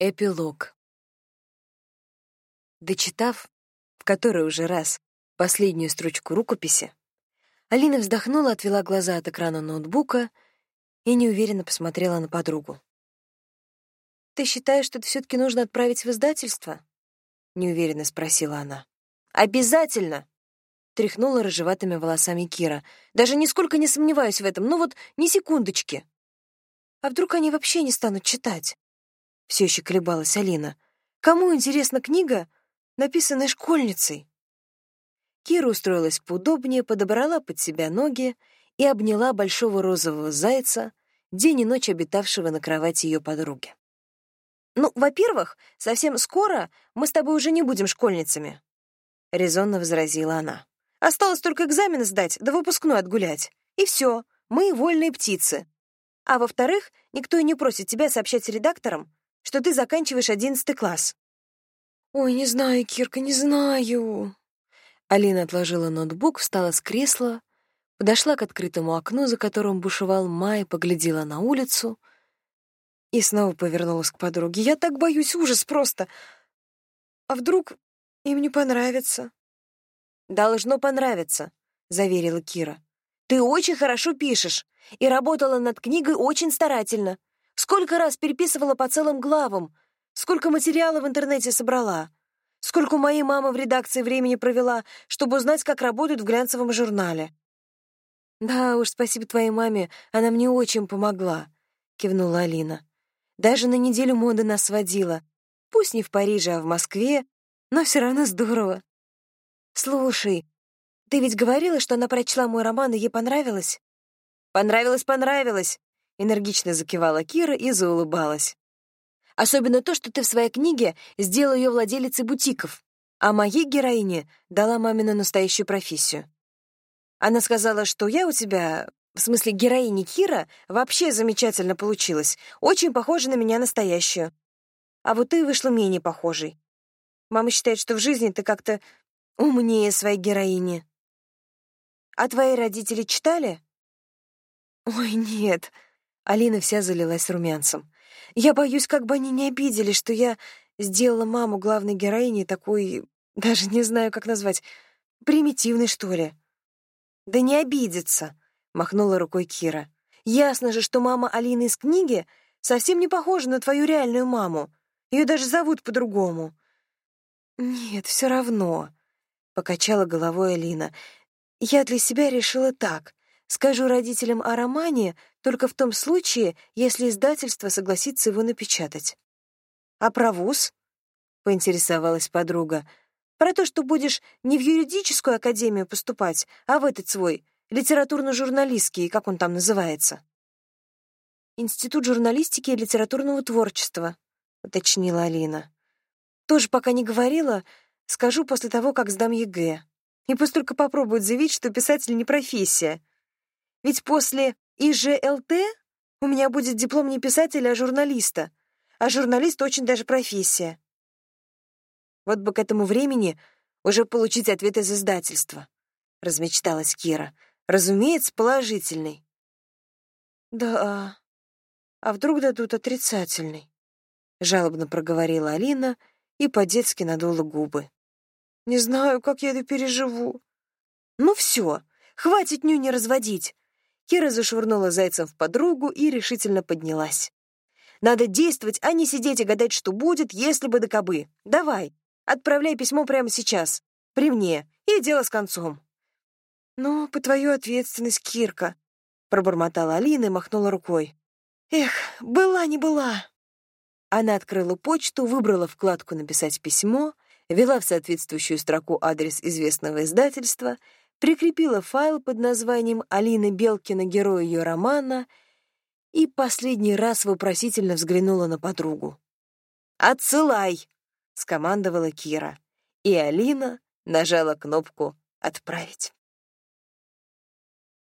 Эпилог. Дочитав, в который уже раз, последнюю строчку рукописи, Алина вздохнула, отвела глаза от экрана ноутбука и неуверенно посмотрела на подругу. «Ты считаешь, что это все-таки нужно отправить в издательство?» — неуверенно спросила она. «Обязательно!» — тряхнула рыжеватыми волосами Кира. «Даже нисколько не сомневаюсь в этом, ну вот ни секундочки!» «А вдруг они вообще не станут читать?» Все еще колебалась Алина. Кому интересна книга, написанная школьницей? Кира устроилась поудобнее, подобрала под себя ноги и обняла большого розового зайца, день и ночь обитавшего на кровати ее подруги. «Ну, во-первых, совсем скоро мы с тобой уже не будем школьницами», — резонно возразила она. «Осталось только экзамены сдать, да выпускной отгулять. И все, мы вольные птицы. А во-вторых, никто и не просит тебя сообщать редакторам, что ты заканчиваешь одиннадцатый класс. Ой, не знаю, Кирка, не знаю. Алина отложила ноутбук, встала с кресла, подошла к открытому окну, за которым бушевал май, поглядела на улицу и снова повернулась к подруге. Я так боюсь, ужас просто. А вдруг им не понравится? Должно понравиться, заверила Кира. Ты очень хорошо пишешь и работала над книгой очень старательно. Сколько раз переписывала по целым главам, сколько материала в интернете собрала, сколько моей мамы в редакции времени провела, чтобы узнать, как работают в глянцевом журнале. «Да уж, спасибо твоей маме, она мне очень помогла», — кивнула Алина. «Даже на неделю моды нас сводила. Пусть не в Париже, а в Москве, но все равно здорово. Слушай, ты ведь говорила, что она прочла мой роман, и ей понравилось?» «Понравилось, понравилось», Энергично закивала Кира и заулыбалась. Особенно то, что ты в своей книге сделала ее владелицей бутиков, а моей героине дала мамину настоящую профессию. Она сказала, что я у тебя, в смысле героини Кира, вообще замечательно получилась, очень похожа на меня настоящую. А вот ты вышла менее похожей. Мама считает, что в жизни ты как-то умнее своей героини. А твои родители читали? Ой, нет, Алина вся залилась румянцем. «Я боюсь, как бы они не обидели, что я сделала маму главной героини такой, даже не знаю, как назвать, примитивной, что ли». «Да не обидится», — махнула рукой Кира. «Ясно же, что мама Алины из книги совсем не похожа на твою реальную маму. Ее даже зовут по-другому». «Нет, все равно», — покачала головой Алина. «Я для себя решила так. Скажу родителям о романе только в том случае, если издательство согласится его напечатать. «А про вуз?» — поинтересовалась подруга. «Про то, что будешь не в юридическую академию поступать, а в этот свой, литературно-журналистский, как он там называется». «Институт журналистики и литературного творчества», — уточнила Алина. «Тоже пока не говорила, скажу после того, как сдам ЕГЭ. И пусть только попробуют заявить, что писатель не профессия. Ведь после ИЖЛТ у меня будет диплом не писателя, а журналиста. А журналист очень даже профессия. Вот бы к этому времени уже получить ответ из издательства, размечталась Кира. Разумеется, положительный. Да, а вдруг дадут отрицательный? Жалобно проговорила Алина и по-детски надула губы. Не знаю, как я это переживу. Ну все, хватит нюни разводить. Кира зашвырнула зайцем в подругу и решительно поднялась. «Надо действовать, а не сидеть и гадать, что будет, если бы да кобы. Давай, отправляй письмо прямо сейчас, при мне, и дело с концом». «Ну, по твою ответственность, Кирка», — пробормотала Алина и махнула рукой. «Эх, была не была». Она открыла почту, выбрала вкладку «Написать письмо», ввела в соответствующую строку адрес известного издательства — прикрепила файл под названием «Алина Белкина, герой ее романа» и последний раз вопросительно взглянула на подругу. «Отсылай!» — скомандовала Кира, и Алина нажала кнопку «Отправить».